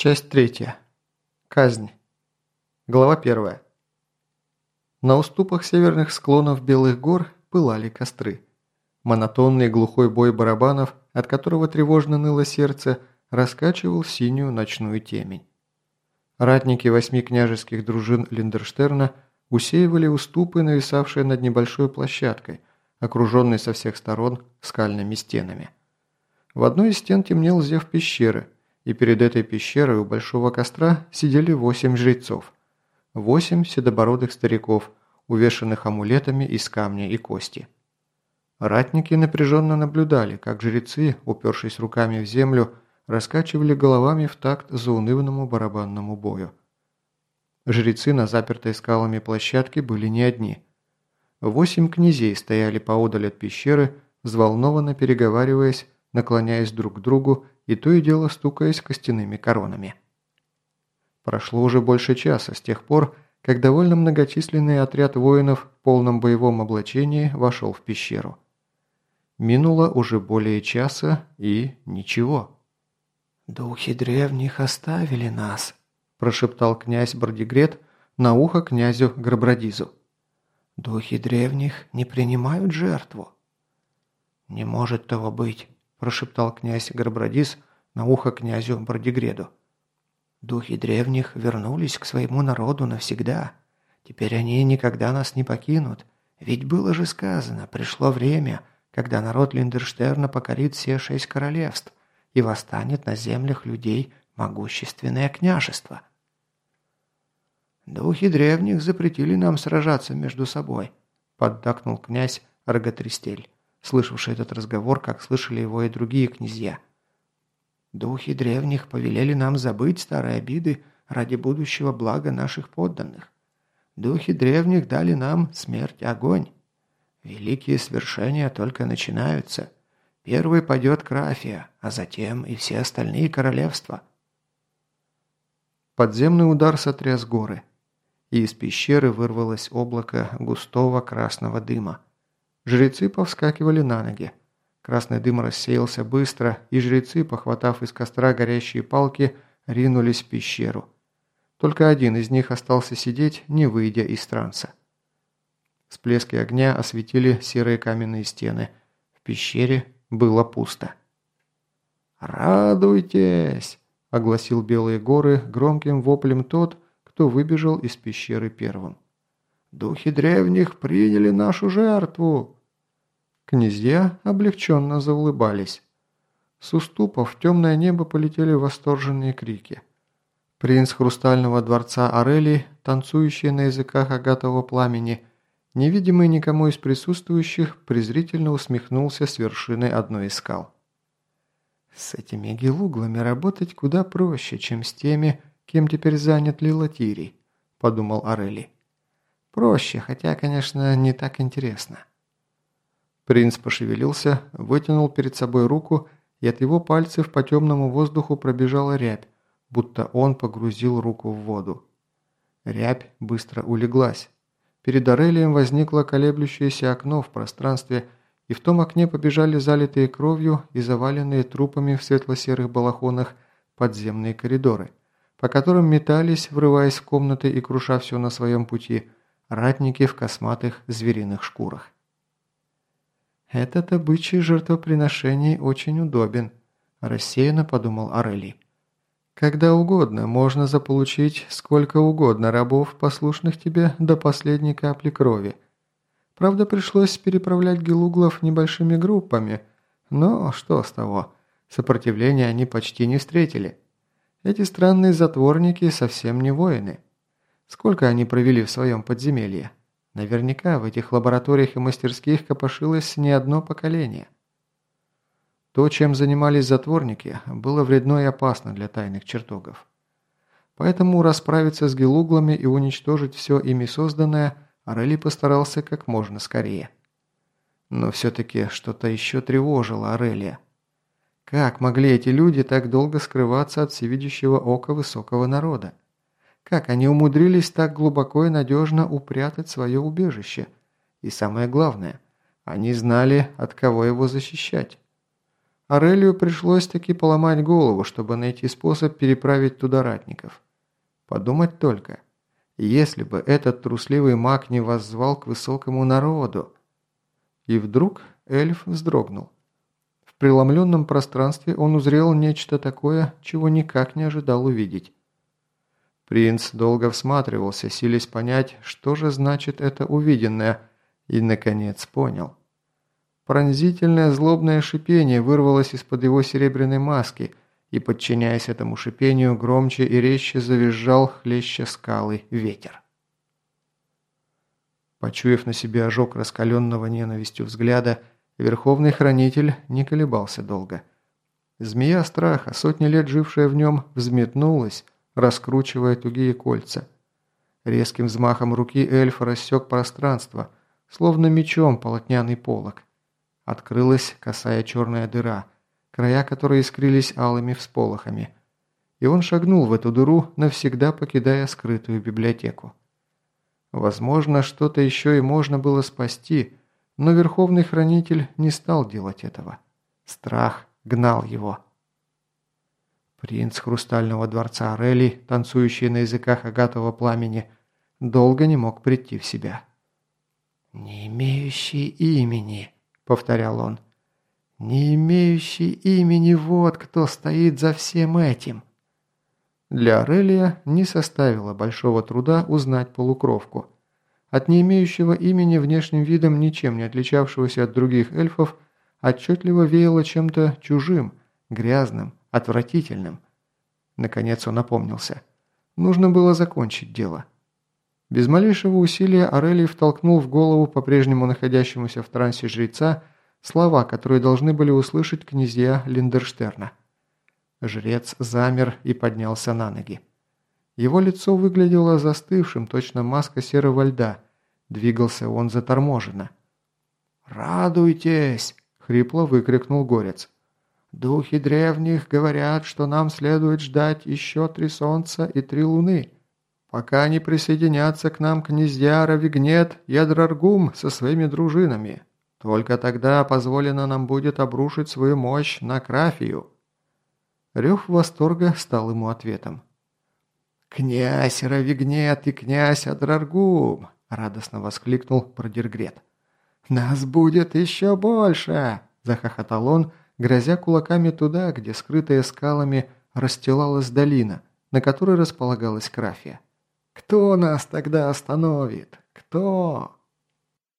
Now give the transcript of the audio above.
Часть третья. Казнь. Глава первая. На уступах северных склонов Белых гор пылали костры. Монотонный глухой бой барабанов, от которого тревожно ныло сердце, раскачивал синюю ночную темень. Ратники восьми княжеских дружин Линдерштерна усеивали уступы, нависавшие над небольшой площадкой, окруженной со всех сторон скальными стенами. В одной из стен темнел зев пещеры – и перед этой пещерой у большого костра сидели восемь жрецов. Восемь седобородых стариков, увешанных амулетами из камня и кости. Ратники напряженно наблюдали, как жрецы, упершись руками в землю, раскачивали головами в такт заунывному барабанному бою. Жрецы на запертой скалами площадке были не одни. Восемь князей стояли поодаль от пещеры, взволнованно переговариваясь, наклоняясь друг к другу и то и дело стукаясь костяными коронами. Прошло уже больше часа с тех пор, как довольно многочисленный отряд воинов в полном боевом облачении вошел в пещеру. Минуло уже более часа и ничего. «Духи древних оставили нас», – прошептал князь Бардигрет на ухо князю Грабрадизу. «Духи древних не принимают жертву». «Не может того быть», – прошептал князь Горбрадис на ухо князю Бродигреду. «Духи древних вернулись к своему народу навсегда. Теперь они никогда нас не покинут. Ведь было же сказано, пришло время, когда народ Линдерштерна покорит все шесть королевств и восстанет на землях людей могущественное княжество». «Духи древних запретили нам сражаться между собой», – поддакнул князь Рогатристель слышавший этот разговор, как слышали его и другие князья. «Духи древних повелели нам забыть старые обиды ради будущего блага наших подданных. Духи древних дали нам смерть огонь. Великие свершения только начинаются. Первый пойдет Крафия, а затем и все остальные королевства». Подземный удар сотряс горы, и из пещеры вырвалось облако густого красного дыма. Жрецы повскакивали на ноги. Красный дым рассеялся быстро, и жрецы, похватав из костра горящие палки, ринулись в пещеру. Только один из них остался сидеть, не выйдя из транса. Всплески огня осветили серые каменные стены. В пещере было пусто. «Радуйтесь!» – огласил белые горы громким воплем тот, кто выбежал из пещеры первым. «Духи древних приняли нашу жертву!» Князья облегченно заулыбались. С уступов в темное небо полетели восторженные крики. Принц Хрустального дворца Орели, танцующий на языках агатового пламени, невидимый никому из присутствующих, презрительно усмехнулся с вершины одной из скал. «С этими гелуглами работать куда проще, чем с теми, кем теперь занят Лилатирий», – подумал Орели. «Проще, хотя, конечно, не так интересно». Принц пошевелился, вытянул перед собой руку, и от его пальцев по темному воздуху пробежала рябь, будто он погрузил руку в воду. Рябь быстро улеглась. Перед Орелием возникло колеблющееся окно в пространстве, и в том окне побежали залитые кровью и заваленные трупами в светло-серых балахонах подземные коридоры, по которым метались, врываясь в комнаты и круша все на своем пути, ратники в косматых звериных шкурах. «Этот обычай жертвоприношений очень удобен», – рассеянно подумал Орели. «Когда угодно можно заполучить сколько угодно рабов, послушных тебе до последней капли крови. Правда, пришлось переправлять гелуглов небольшими группами, но что с того, сопротивления они почти не встретили. Эти странные затворники совсем не воины. Сколько они провели в своем подземелье?» Наверняка в этих лабораториях и мастерских копошилось не одно поколение. То, чем занимались затворники, было вредно и опасно для тайных чертогов. Поэтому расправиться с гелуглами и уничтожить все ими созданное Орели постарался как можно скорее. Но все-таки что-то еще тревожило Орелия. Как могли эти люди так долго скрываться от всевидящего ока высокого народа? Как они умудрились так глубоко и надежно упрятать свое убежище? И самое главное, они знали, от кого его защищать. Арелию пришлось таки поломать голову, чтобы найти способ переправить туда ратников. Подумать только, если бы этот трусливый маг не воззвал к высокому народу. И вдруг эльф вздрогнул. В преломленном пространстве он узрел нечто такое, чего никак не ожидал увидеть. Принц долго всматривался, силясь понять, что же значит это увиденное, и, наконец, понял. Пронзительное злобное шипение вырвалось из-под его серебряной маски, и, подчиняясь этому шипению, громче и резче завизжал хлеща скалы ветер. Почуяв на себе ожог раскаленного ненавистью взгляда, Верховный Хранитель не колебался долго. Змея страха, сотни лет жившая в нем, взметнулась, раскручивая тугие кольца. Резким взмахом руки эльф рассек пространство, словно мечом полотняный полог. Открылась косая черная дыра, края которой искрились алыми всполохами. И он шагнул в эту дыру, навсегда покидая скрытую библиотеку. Возможно, что-то еще и можно было спасти, но Верховный Хранитель не стал делать этого. Страх гнал его. Принц Хрустального дворца Орели, танцующий на языках агатого пламени, долго не мог прийти в себя. «Не имеющий имени», повторял он. «Не имеющий имени вот кто стоит за всем этим». Для Арелия не составило большого труда узнать полукровку. От не имеющего имени внешним видом, ничем не отличавшегося от других эльфов, отчетливо веяло чем-то чужим, грязным, отвратительным. Наконец он опомнился. Нужно было закончить дело. Без малейшего усилия Орелий втолкнул в голову по-прежнему находящемуся в трансе жреца слова, которые должны были услышать князья Линдерштерна. Жрец замер и поднялся на ноги. Его лицо выглядело застывшим, точно маска серого льда. Двигался он заторможенно. «Радуйтесь!» — хрипло выкрикнул Горец. «Духи древних говорят, что нам следует ждать еще три солнца и три луны» пока не присоединятся к нам князья Равигнет и Адраргум со своими дружинами. Только тогда позволено нам будет обрушить свою мощь на Крафию». Рев восторга стал ему ответом. «Князь Равигнет и князь Адраргум!» – радостно воскликнул Продергрет. «Нас будет еще больше!» – захохотал он, грозя кулаками туда, где, скрытая скалами, расстилалась долина, на которой располагалась Крафия. Кто нас тогда остановит? Кто?»